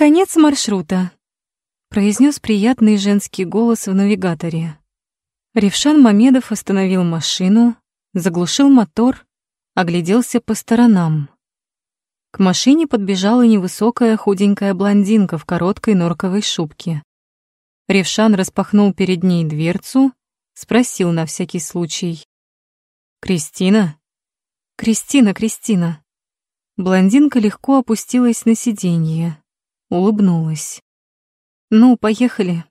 «Конец маршрута», — произнес приятный женский голос в навигаторе. Ревшан Мамедов остановил машину, заглушил мотор, огляделся по сторонам. К машине подбежала невысокая худенькая блондинка в короткой норковой шубке. Ревшан распахнул перед ней дверцу, спросил на всякий случай. «Кристина?» «Кристина, Кристина». Блондинка легко опустилась на сиденье, улыбнулась. «Ну, поехали».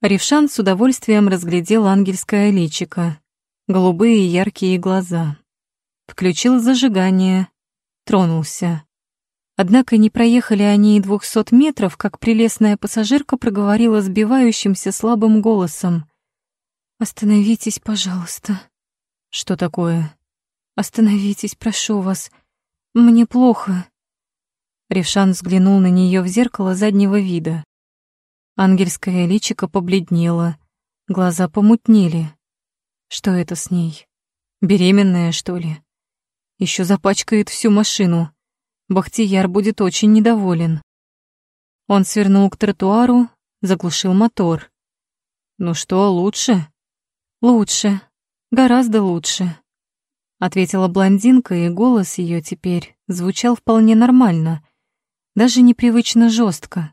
Ревшан с удовольствием разглядел ангельское личико, голубые яркие глаза. Включил зажигание, тронулся. Однако не проехали они и двухсот метров, как прелестная пассажирка проговорила сбивающимся слабым голосом. «Остановитесь, пожалуйста». «Что такое?» «Остановитесь, прошу вас. Мне плохо». Ревшан взглянул на нее в зеркало заднего вида. Ангельское личико побледнело, глаза помутнели. Что это с ней? Беременная, что ли? Еще запачкает всю машину. Бахтияр будет очень недоволен. Он свернул к тротуару, заглушил мотор. «Ну что, лучше?» «Лучше. Гораздо лучше», — ответила блондинка, и голос ее теперь звучал вполне нормально, даже непривычно жестко.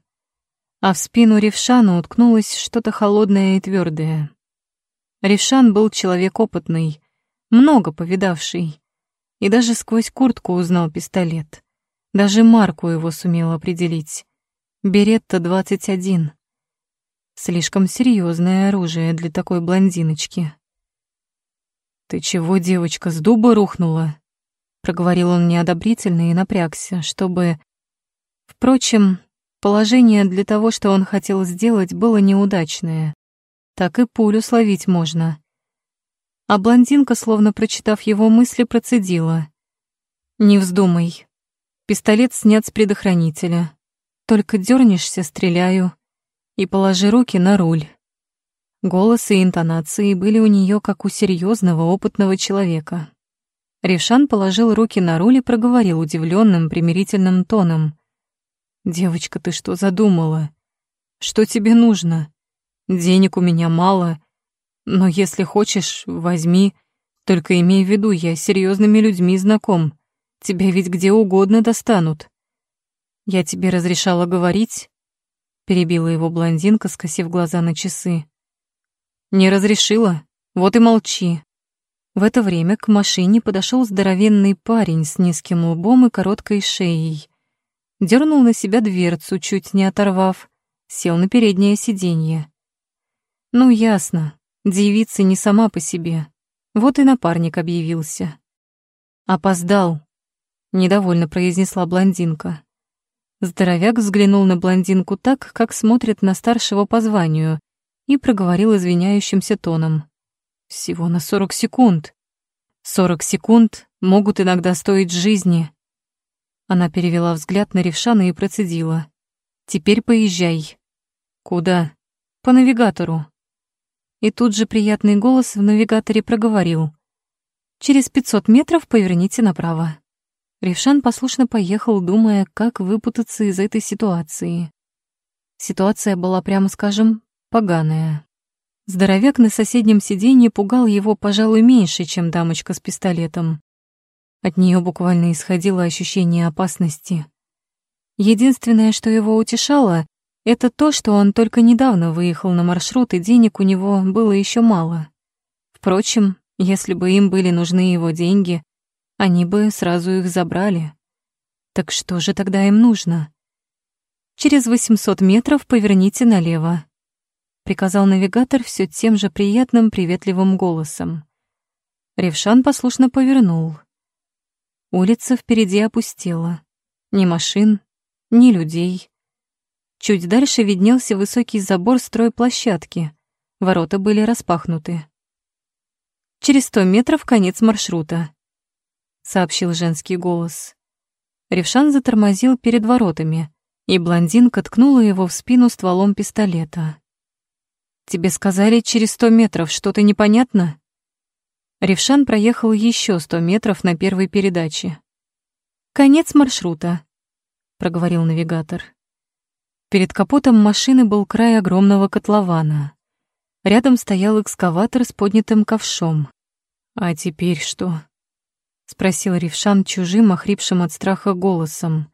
А в спину Ревшану уткнулось что-то холодное и твердое. Ревшан был человек опытный, много повидавший и даже сквозь куртку узнал пистолет. Даже марку его сумел определить. Беретта-21. Слишком серьезное оружие для такой блондиночки. «Ты чего, девочка, с дуба рухнула?» Проговорил он неодобрительно и напрягся, чтобы... Впрочем, положение для того, что он хотел сделать, было неудачное. Так и пулю словить можно а блондинка, словно прочитав его мысли, процедила. «Не вздумай. Пистолет снят с предохранителя. Только дернешься, стреляю. И положи руки на руль». Голос и интонации были у нее как у серьезного опытного человека. Ревшан положил руки на руль и проговорил удивленным примирительным тоном. «Девочка, ты что задумала? Что тебе нужно? Денег у меня мало, но если хочешь, возьми. Только имей в виду, я с серьезными людьми знаком. Тебя ведь где угодно достанут. Я тебе разрешала говорить? Перебила его блондинка, скосив глаза на часы. Не разрешила? Вот и молчи. В это время к машине подошел здоровенный парень с низким лбом и короткой шеей. Дернул на себя дверцу, чуть не оторвав, сел на переднее сиденье. Ну, ясно, Девица не сама по себе. Вот и напарник объявился. «Опоздал», — недовольно произнесла блондинка. Здоровяк взглянул на блондинку так, как смотрит на старшего по званию, и проговорил извиняющимся тоном. «Всего на сорок секунд. Сорок секунд могут иногда стоить жизни». Она перевела взгляд на Ревшана и процедила. «Теперь поезжай». «Куда?» «По навигатору». И тут же приятный голос в навигаторе проговорил. «Через пятьсот метров поверните направо». Ревшан послушно поехал, думая, как выпутаться из этой ситуации. Ситуация была, прямо скажем, поганая. Здоровяк на соседнем сиденье пугал его, пожалуй, меньше, чем дамочка с пистолетом. От нее буквально исходило ощущение опасности. Единственное, что его утешало, это то, что он только недавно выехал на маршрут, и денег у него было еще мало. Впрочем, если бы им были нужны его деньги, они бы сразу их забрали. Так что же тогда им нужно? Через 800 метров поверните налево, приказал навигатор все тем же приятным приветливым голосом. Ревшан послушно повернул. Улица впереди опустела. Ни машин, ни людей. Чуть дальше виднелся высокий забор стройплощадки. Ворота были распахнуты. «Через сто метров конец маршрута», — сообщил женский голос. Ревшан затормозил перед воротами, и блондинка ткнула его в спину стволом пистолета. «Тебе сказали через сто метров, что-то непонятно?» Ревшан проехал еще сто метров на первой передаче. «Конец маршрута», — проговорил навигатор. Перед капотом машины был край огромного котлована. Рядом стоял экскаватор с поднятым ковшом. «А теперь что?» — спросил Рившан чужим, охрипшим от страха голосом.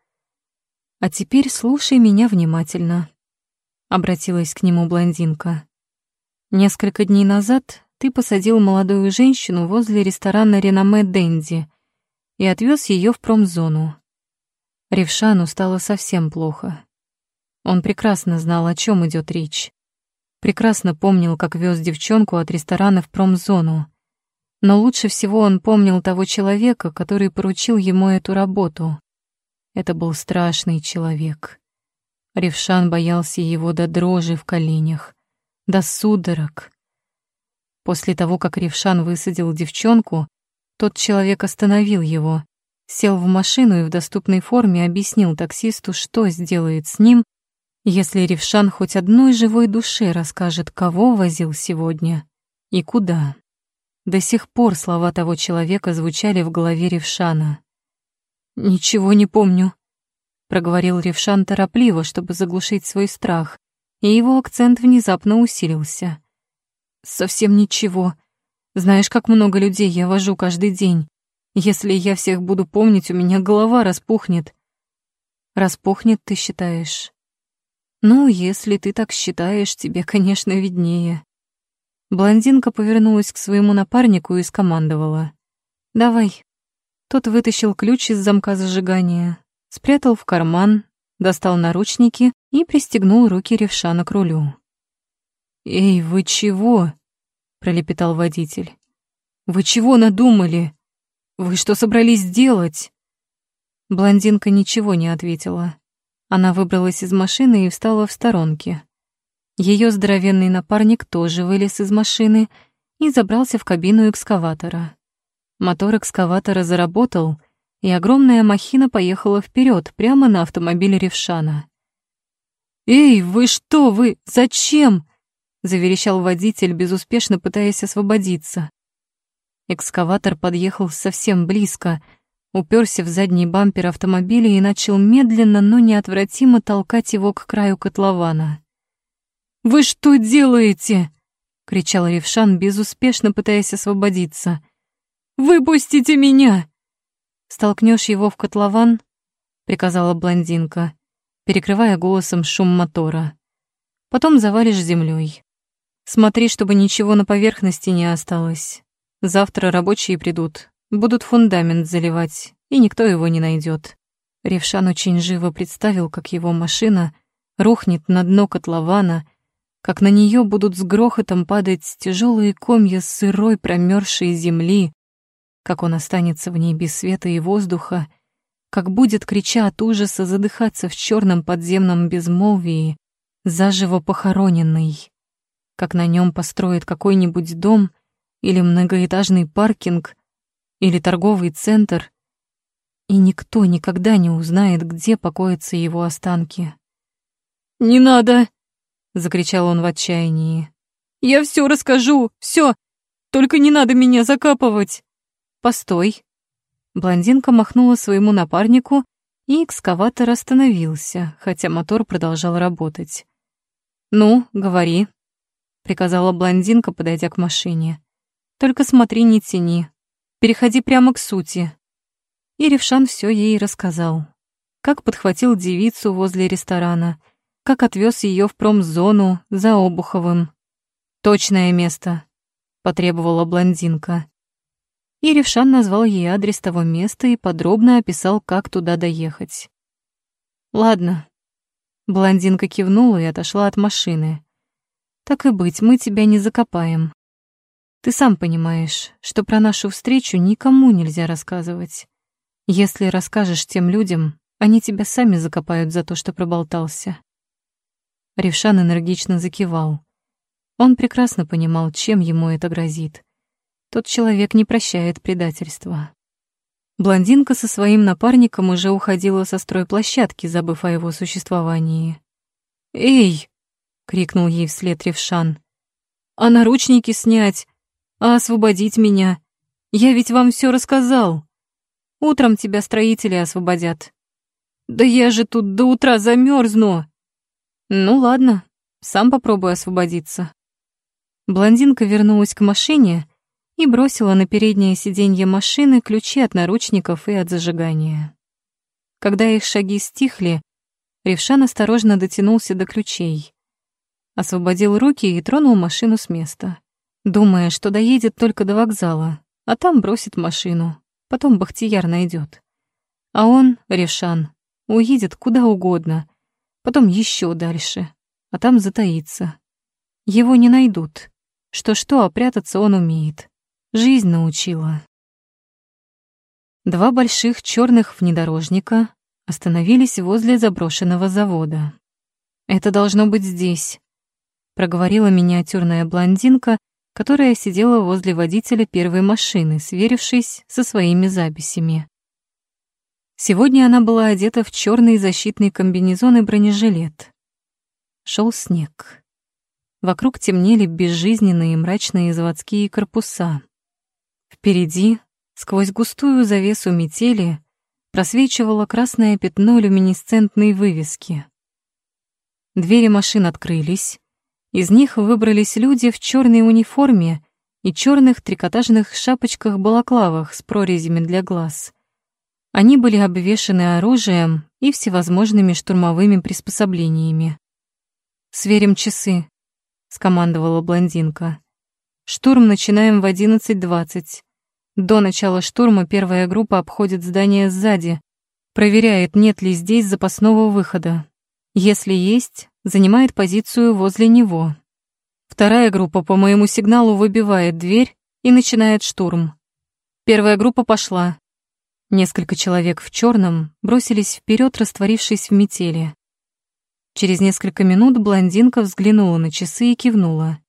«А теперь слушай меня внимательно», — обратилась к нему блондинка. «Несколько дней назад ты посадил молодую женщину возле ресторана «Реноме Дэнди» и отвез ее в промзону. Ревшану стало совсем плохо. Он прекрасно знал, о чем идет речь. Прекрасно помнил, как вез девчонку от ресторана в промзону. Но лучше всего он помнил того человека, который поручил ему эту работу. Это был страшный человек. Ревшан боялся его до дрожи в коленях, до судорог. После того, как Ревшан высадил девчонку, тот человек остановил его, сел в машину и в доступной форме объяснил таксисту, что сделает с ним, если Ревшан хоть одной живой душе расскажет, кого возил сегодня и куда. До сих пор слова того человека звучали в голове Ревшана. «Ничего не помню», — проговорил Ревшан торопливо, чтобы заглушить свой страх, и его акцент внезапно усилился. «Совсем ничего. Знаешь, как много людей я вожу каждый день. Если я всех буду помнить, у меня голова распухнет». «Распухнет, ты считаешь?» «Ну, если ты так считаешь, тебе, конечно, виднее». Блондинка повернулась к своему напарнику и скомандовала. «Давай, тот вытащил ключ из замка зажигания, спрятал в карман, достал наручники и пристегнул руки Ревшана к рулю. «Эй, вы чего?» — пролепетал водитель. «Вы чего надумали? Вы что собрались делать?» Блондинка ничего не ответила. Она выбралась из машины и встала в сторонке. Ее здоровенный напарник тоже вылез из машины и забрался в кабину экскаватора. Мотор экскаватора заработал, и огромная махина поехала вперед прямо на автомобиль Ревшана. «Эй, вы что, вы? Зачем?» — заверещал водитель, безуспешно пытаясь освободиться. Экскаватор подъехал совсем близко, уперся в задний бампер автомобиля и начал медленно, но неотвратимо толкать его к краю котлована. «Вы что делаете?» — кричал Ревшан, безуспешно пытаясь освободиться — Выпустите меня!» «Столкнешь его в котлован?» — приказала блондинка, перекрывая голосом шум мотора. «Потом завалишь землей. Смотри, чтобы ничего на поверхности не осталось. Завтра рабочие придут, будут фундамент заливать, и никто его не найдет. Ревшан очень живо представил, как его машина рухнет на дно котлована, как на нее будут с грохотом падать тяжелые комья сырой промерзшей земли, как он останется в ней без света и воздуха, как будет, крича от ужаса, задыхаться в черном подземном безмолвии, заживо похороненный, как на нем построят какой-нибудь дом или многоэтажный паркинг или торговый центр, и никто никогда не узнает, где покоятся его останки. «Не надо!» — закричал он в отчаянии. «Я все расскажу, все, только не надо меня закапывать!» «Постой!» Блондинка махнула своему напарнику, и экскаватор остановился, хотя мотор продолжал работать. «Ну, говори», — приказала блондинка, подойдя к машине. «Только смотри, не тяни. Переходи прямо к сути». И Ревшан все ей рассказал. Как подхватил девицу возле ресторана, как отвез ее в промзону за Обуховым. «Точное место», — потребовала блондинка и Ревшан назвал ей адрес того места и подробно описал, как туда доехать. «Ладно». Блондинка кивнула и отошла от машины. «Так и быть, мы тебя не закопаем. Ты сам понимаешь, что про нашу встречу никому нельзя рассказывать. Если расскажешь тем людям, они тебя сами закопают за то, что проболтался». Ревшан энергично закивал. Он прекрасно понимал, чем ему это грозит. Тот человек не прощает предательства. Блондинка со своим напарником уже уходила со стройплощадки, забыв о его существовании. «Эй!» — крикнул ей вслед Ревшан. «А наручники снять? А освободить меня? Я ведь вам все рассказал. Утром тебя строители освободят». «Да я же тут до утра замерзну!» Ну ладно, сам попробуй освободиться. Блондинка вернулась к машине и бросила на переднее сиденье машины ключи от наручников и от зажигания. Когда их шаги стихли, Ревшан осторожно дотянулся до ключей, освободил руки и тронул машину с места, думая, что доедет только до вокзала, а там бросит машину, потом Бахтияр найдет. А он, Ревшан, уедет куда угодно, потом еще дальше, а там затаится. Его не найдут. Что-что, а прятаться он умеет. Жизнь научила. Два больших черных внедорожника остановились возле заброшенного завода. «Это должно быть здесь», — проговорила миниатюрная блондинка, которая сидела возле водителя первой машины, сверившись со своими записями. Сегодня она была одета в черный защитный комбинезон и бронежилет. Шел снег. Вокруг темнели безжизненные мрачные заводские корпуса. Впереди, сквозь густую завесу метели, просвечивало красное пятно люминесцентной вывески. Двери машин открылись. Из них выбрались люди в черной униформе и черных трикотажных шапочках-балаклавах с прорезями для глаз. Они были обвешаны оружием и всевозможными штурмовыми приспособлениями. «Сверим часы», скомандовала блондинка. Штурм начинаем в 11.20. До начала штурма первая группа обходит здание сзади, проверяет, нет ли здесь запасного выхода. Если есть, занимает позицию возле него. Вторая группа по моему сигналу выбивает дверь и начинает штурм. Первая группа пошла. Несколько человек в черном бросились вперед, растворившись в метели. Через несколько минут блондинка взглянула на часы и кивнула.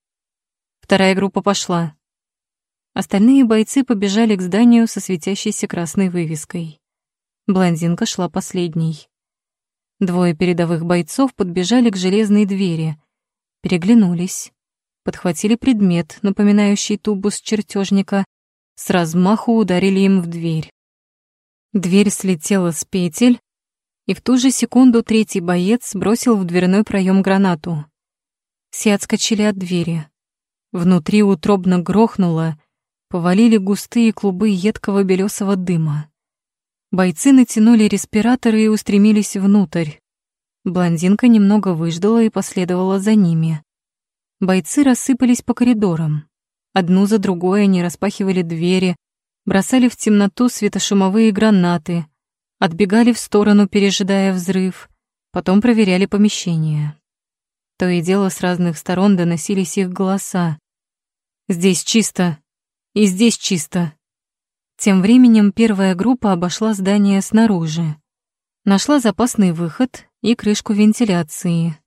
Вторая группа пошла. Остальные бойцы побежали к зданию со светящейся красной вывеской. Блондинка шла последней. Двое передовых бойцов подбежали к железной двери, переглянулись, подхватили предмет, напоминающий тубус чертежника, с размаху ударили им в дверь. Дверь слетела с петель, и в ту же секунду третий боец бросил в дверной проем гранату. Все отскочили от двери. Внутри утробно грохнуло, повалили густые клубы едкого белесого дыма. Бойцы натянули респираторы и устремились внутрь. Блондинка немного выждала и последовала за ними. Бойцы рассыпались по коридорам. Одну за другой они распахивали двери, бросали в темноту светошумовые гранаты — отбегали в сторону, пережидая взрыв, потом проверяли помещение. То и дело с разных сторон доносились их голоса. «Здесь чисто! И здесь чисто!» Тем временем первая группа обошла здание снаружи. Нашла запасный выход и крышку вентиляции.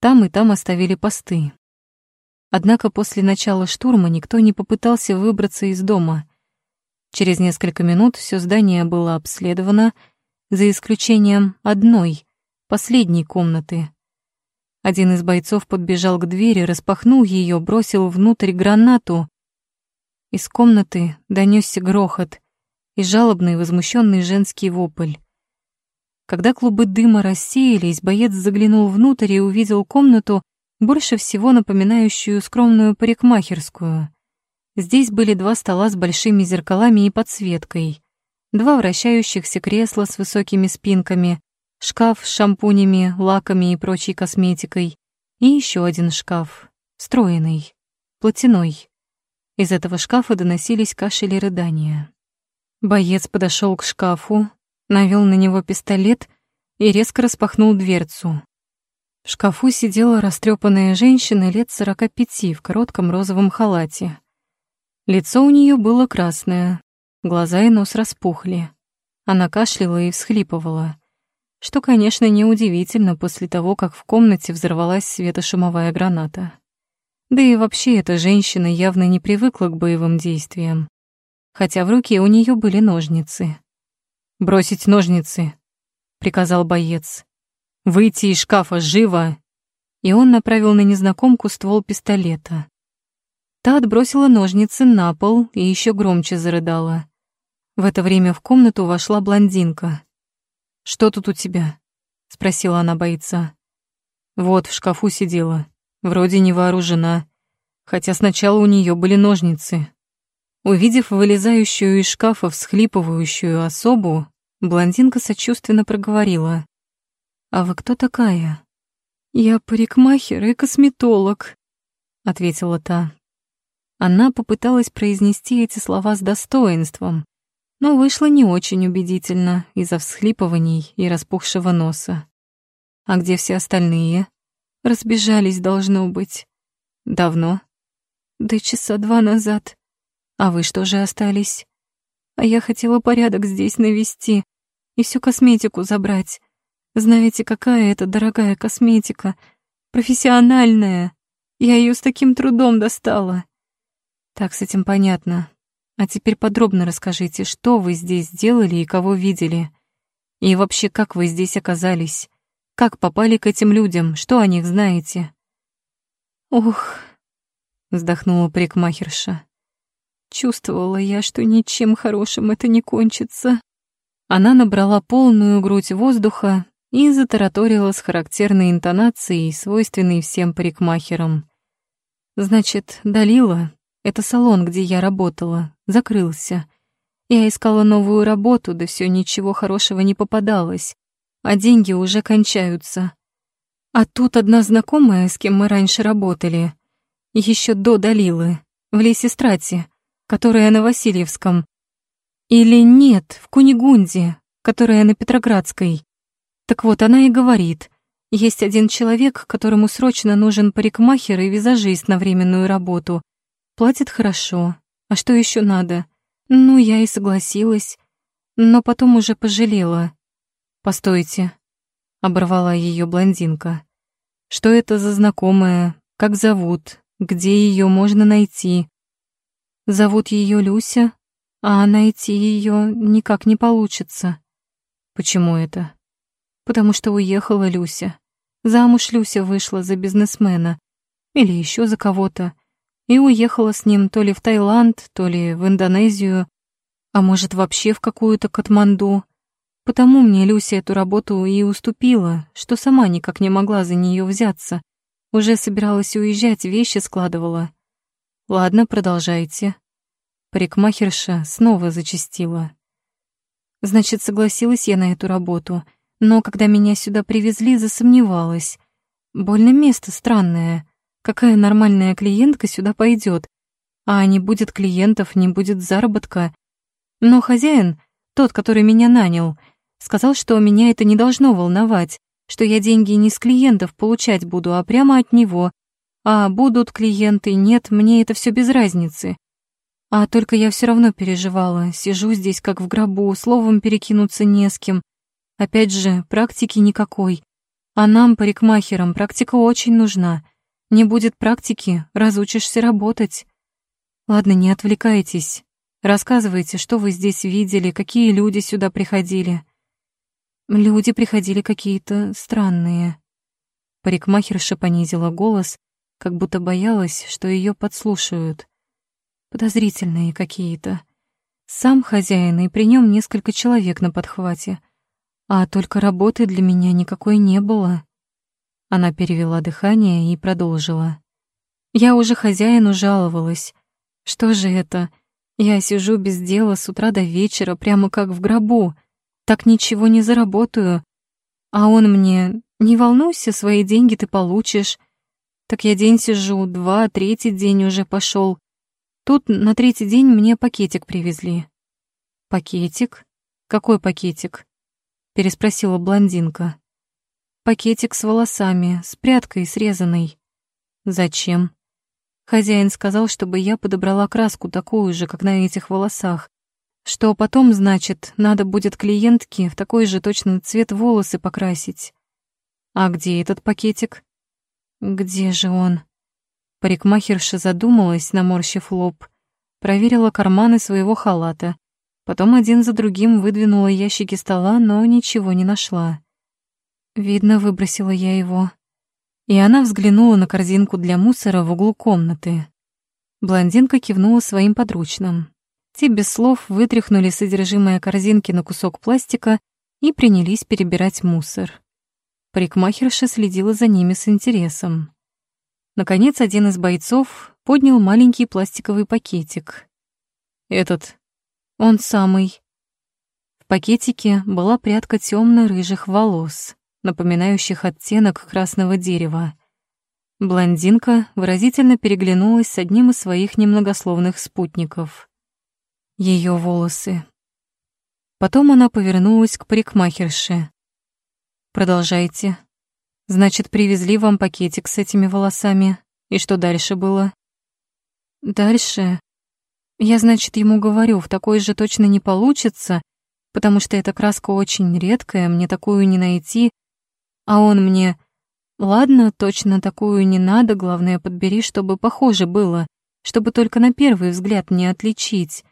Там и там оставили посты. Однако после начала штурма никто не попытался выбраться из дома. Через несколько минут все здание было обследовано, за исключением одной, последней комнаты. Один из бойцов подбежал к двери, распахнул ее, бросил внутрь гранату. Из комнаты донесся грохот и жалобный возмущенный женский вопль. Когда клубы дыма рассеялись, боец заглянул внутрь и увидел комнату, больше всего напоминающую скромную парикмахерскую. Здесь были два стола с большими зеркалами и подсветкой два вращающихся кресла с высокими спинками, шкаф с шампунями, лаками и прочей косметикой, и еще один шкаф, встроенный, платяной. Из этого шкафа доносились кашель и рыдания. Боец подошел к шкафу, навел на него пистолет и резко распахнул дверцу. В шкафу сидела растрепанная женщина лет сорока пяти в коротком розовом халате. Лицо у нее было красное, Глаза и нос распухли. Она кашляла и всхлипывала. Что, конечно, неудивительно после того, как в комнате взорвалась светошумовая граната. Да и вообще эта женщина явно не привыкла к боевым действиям. Хотя в руке у нее были ножницы. «Бросить ножницы!» — приказал боец. «Выйти из шкафа, живо!» И он направил на незнакомку ствол пистолета. Та отбросила ножницы на пол и еще громче зарыдала. В это время в комнату вошла блондинка. «Что тут у тебя?» — спросила она бойца. Вот в шкафу сидела, вроде не вооружена, хотя сначала у нее были ножницы. Увидев вылезающую из шкафа всхлипывающую особу, блондинка сочувственно проговорила. «А вы кто такая?» «Я парикмахер и косметолог», — ответила та. Она попыталась произнести эти слова с достоинством, но вышло не очень убедительно из-за всхлипываний и распухшего носа. «А где все остальные?» «Разбежались, должно быть». «Давно?» «Да часа два назад. А вы что же остались?» «А я хотела порядок здесь навести и всю косметику забрать. Знаете, какая это дорогая косметика? Профессиональная. Я ее с таким трудом достала». «Так, с этим понятно. А теперь подробно расскажите, что вы здесь делали и кого видели. И вообще, как вы здесь оказались? Как попали к этим людям? Что о них знаете?» «Ох», — вздохнула парикмахерша. «Чувствовала я, что ничем хорошим это не кончится». Она набрала полную грудь воздуха и затараторила с характерной интонацией, свойственной всем парикмахерам. «Значит, Далила, это салон, где я работала, закрылся. Я искала новую работу, да все ничего хорошего не попадалось а деньги уже кончаются. А тут одна знакомая, с кем мы раньше работали, еще до Далилы, в Лесистрате, которая на Васильевском. Или нет, в Кунигунде, которая на Петроградской. Так вот, она и говорит, есть один человек, которому срочно нужен парикмахер и визажист на временную работу. Платит хорошо. А что еще надо? Ну, я и согласилась. Но потом уже пожалела. «Постойте», — оборвала ее блондинка. «Что это за знакомая? Как зовут? Где ее можно найти?» «Зовут ее Люся, а найти ее никак не получится». «Почему это?» «Потому что уехала Люся. Замуж Люся вышла за бизнесмена. Или еще за кого-то. И уехала с ним то ли в Таиланд, то ли в Индонезию, а может, вообще в какую-то Катманду. Потому мне Люся эту работу и уступила, что сама никак не могла за нее взяться. Уже собиралась уезжать, вещи складывала. Ладно, продолжайте. Парикмахерша снова зачастила. Значит, согласилась я на эту работу, но когда меня сюда привезли, засомневалась. Больно место странное. Какая нормальная клиентка сюда пойдет? А не будет клиентов, не будет заработка. Но хозяин, тот, который меня нанял, — Сказал, что меня это не должно волновать, что я деньги не с клиентов получать буду, а прямо от него. А будут клиенты, нет, мне это все без разницы. А только я все равно переживала, сижу здесь как в гробу, словом перекинуться не с кем. Опять же, практики никакой. А нам, парикмахерам, практика очень нужна. Не будет практики, разучишься работать. Ладно, не отвлекайтесь. Рассказывайте, что вы здесь видели, какие люди сюда приходили. Люди приходили какие-то странные. Парикмахерша понизила голос, как будто боялась, что ее подслушают. Подозрительные какие-то. Сам хозяин, и при нем несколько человек на подхвате. А только работы для меня никакой не было. Она перевела дыхание и продолжила. Я уже хозяину жаловалась. Что же это? Я сижу без дела с утра до вечера, прямо как в гробу так ничего не заработаю. А он мне, не волнуйся, свои деньги ты получишь. Так я день сижу, два, третий день уже пошел. Тут на третий день мне пакетик привезли. Пакетик? Какой пакетик? Переспросила блондинка. Пакетик с волосами, с прядкой срезанной. Зачем? Хозяин сказал, чтобы я подобрала краску такую же, как на этих волосах. Что потом, значит, надо будет клиентке в такой же точно цвет волосы покрасить. А где этот пакетик? Где же он? Парикмахерша задумалась, наморщив лоб, проверила карманы своего халата, потом один за другим выдвинула ящики стола, но ничего не нашла. Видно, выбросила я его. И она взглянула на корзинку для мусора в углу комнаты. Блондинка кивнула своим подручным. Те без слов вытряхнули содержимое корзинки на кусок пластика и принялись перебирать мусор. Парикмахерша следила за ними с интересом. Наконец, один из бойцов поднял маленький пластиковый пакетик. «Этот, он самый». В пакетике была прядка темно-рыжих волос, напоминающих оттенок красного дерева. Блондинка выразительно переглянулась с одним из своих немногословных спутников. Ее волосы. Потом она повернулась к парикмахерше. «Продолжайте. Значит, привезли вам пакетик с этими волосами. И что дальше было?» «Дальше...» Я, значит, ему говорю, в такой же точно не получится, потому что эта краска очень редкая, мне такую не найти. А он мне... Ладно, точно такую не надо, главное, подбери, чтобы похоже было, чтобы только на первый взгляд не отличить.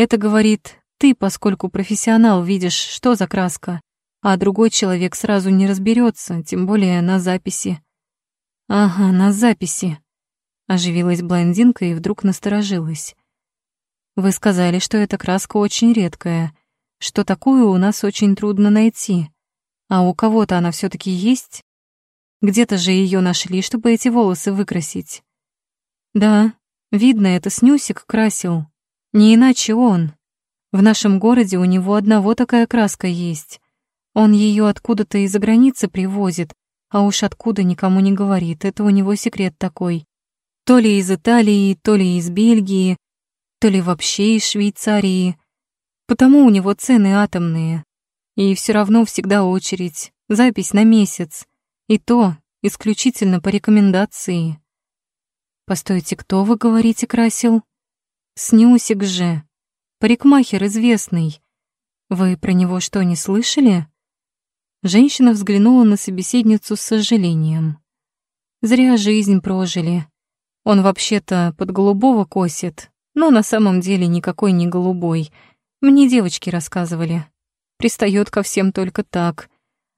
Это говорит ты, поскольку профессионал, видишь, что за краска, а другой человек сразу не разберется, тем более на записи. Ага, на записи. Оживилась блондинка и вдруг насторожилась. Вы сказали, что эта краска очень редкая, что такую у нас очень трудно найти. А у кого-то она все таки есть? Где-то же ее нашли, чтобы эти волосы выкрасить. Да, видно, это Снюсик красил. Не иначе он. В нашем городе у него одного такая краска есть. Он ее откуда-то из-за границы привозит, а уж откуда никому не говорит, это у него секрет такой. То ли из Италии, то ли из Бельгии, то ли вообще из Швейцарии. Потому у него цены атомные. И все равно всегда очередь, запись на месяц. И то исключительно по рекомендации. Постойте, кто, вы говорите, красил? Снюсик же. Парикмахер известный. Вы про него что, не слышали? Женщина взглянула на собеседницу с сожалением. Зря жизнь прожили. Он вообще-то под голубого косит, но на самом деле никакой не голубой. Мне девочки рассказывали. Пристает ко всем только так.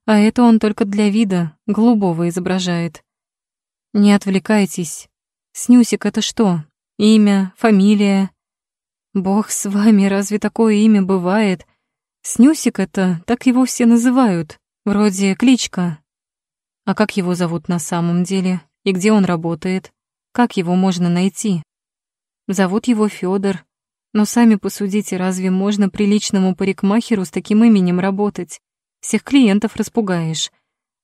А это он только для вида голубого изображает. Не отвлекайтесь. Снюсик — это что? Имя, фамилия? Бог с вами, разве такое имя бывает? Снюсик это, так его все называют. Вроде кличка. А как его зовут на самом деле? И где он работает? Как его можно найти? Зовут его Федор. Но сами посудите, разве можно приличному парикмахеру с таким именем работать? Всех клиентов распугаешь.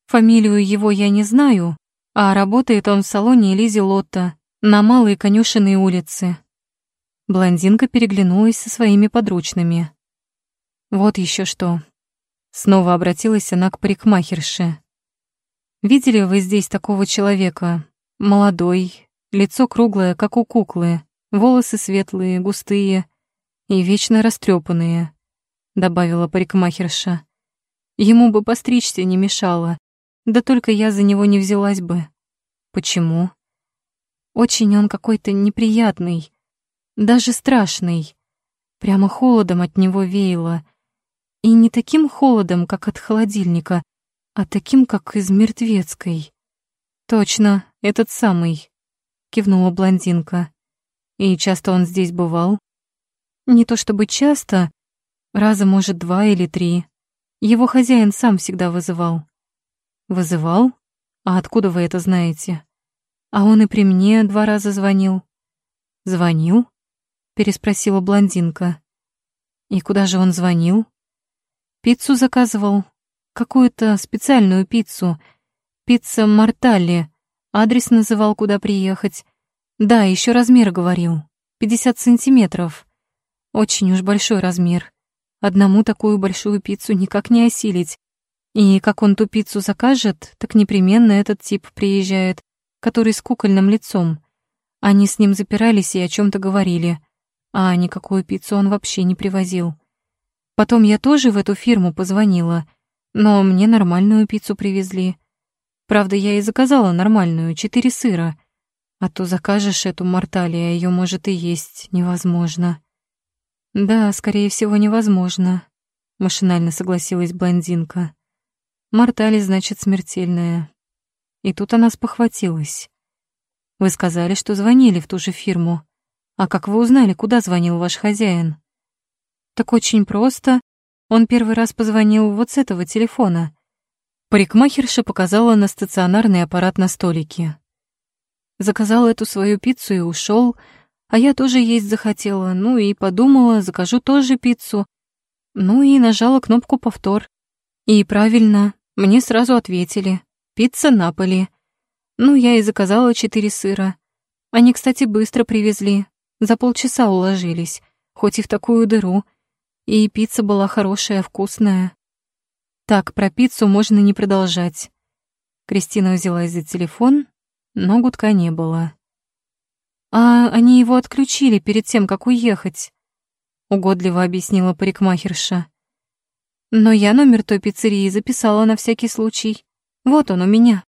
Фамилию его я не знаю, а работает он в салоне Элизи Лотта на Малой Конюшенной улице. Блондинка переглянулась со своими подручными. Вот еще что. Снова обратилась она к парикмахерше. Видели вы здесь такого человека? Молодой, лицо круглое, как у куклы, волосы светлые, густые и вечно растрепанные, добавила парикмахерша. Ему бы постричься не мешало, да только я за него не взялась бы. Почему? Очень он какой-то неприятный, даже страшный. Прямо холодом от него веяло. И не таким холодом, как от холодильника, а таким, как из мертвецкой. «Точно, этот самый», — кивнула блондинка. «И часто он здесь бывал?» «Не то чтобы часто, раза, может, два или три. Его хозяин сам всегда вызывал. Вызывал? А откуда вы это знаете? А он и при мне два раза звонил. Звонил? Переспросила блондинка. И куда же он звонил? Пиццу заказывал. Какую-то специальную пиццу. Пицца Марталли. Адрес называл, куда приехать. Да, еще размер говорил. 50 сантиметров. Очень уж большой размер. Одному такую большую пиццу никак не осилить. И как он ту пиццу закажет, так непременно этот тип приезжает, который с кукольным лицом. Они с ним запирались и о чем то говорили, а никакую пиццу он вообще не привозил. Потом я тоже в эту фирму позвонила, но мне нормальную пиццу привезли. Правда, я и заказала нормальную, четыре сыра. А то закажешь эту мортали, а ее может и есть невозможно. «Да, скорее всего, невозможно», — машинально согласилась блондинка. «Мортали, значит, смертельная». И тут она спохватилась. «Вы сказали, что звонили в ту же фирму. А как вы узнали, куда звонил ваш хозяин?» «Так очень просто. Он первый раз позвонил вот с этого телефона. Парикмахерша показала на стационарный аппарат на столике. Заказал эту свою пиццу и ушел, а я тоже есть захотела, ну и подумала, закажу тоже пиццу. Ну и нажала кнопку «Повтор». И правильно, мне сразу ответили. Пицца Наполи. Ну, я и заказала четыре сыра. Они, кстати, быстро привезли. За полчаса уложились, хоть и в такую дыру. И пицца была хорошая, вкусная. Так, про пиццу можно не продолжать. Кристина взялась за телефон, но гудка не было. «А они его отключили перед тем, как уехать», — угодливо объяснила парикмахерша. «Но я номер той пиццерии записала на всякий случай. Вот он у меня».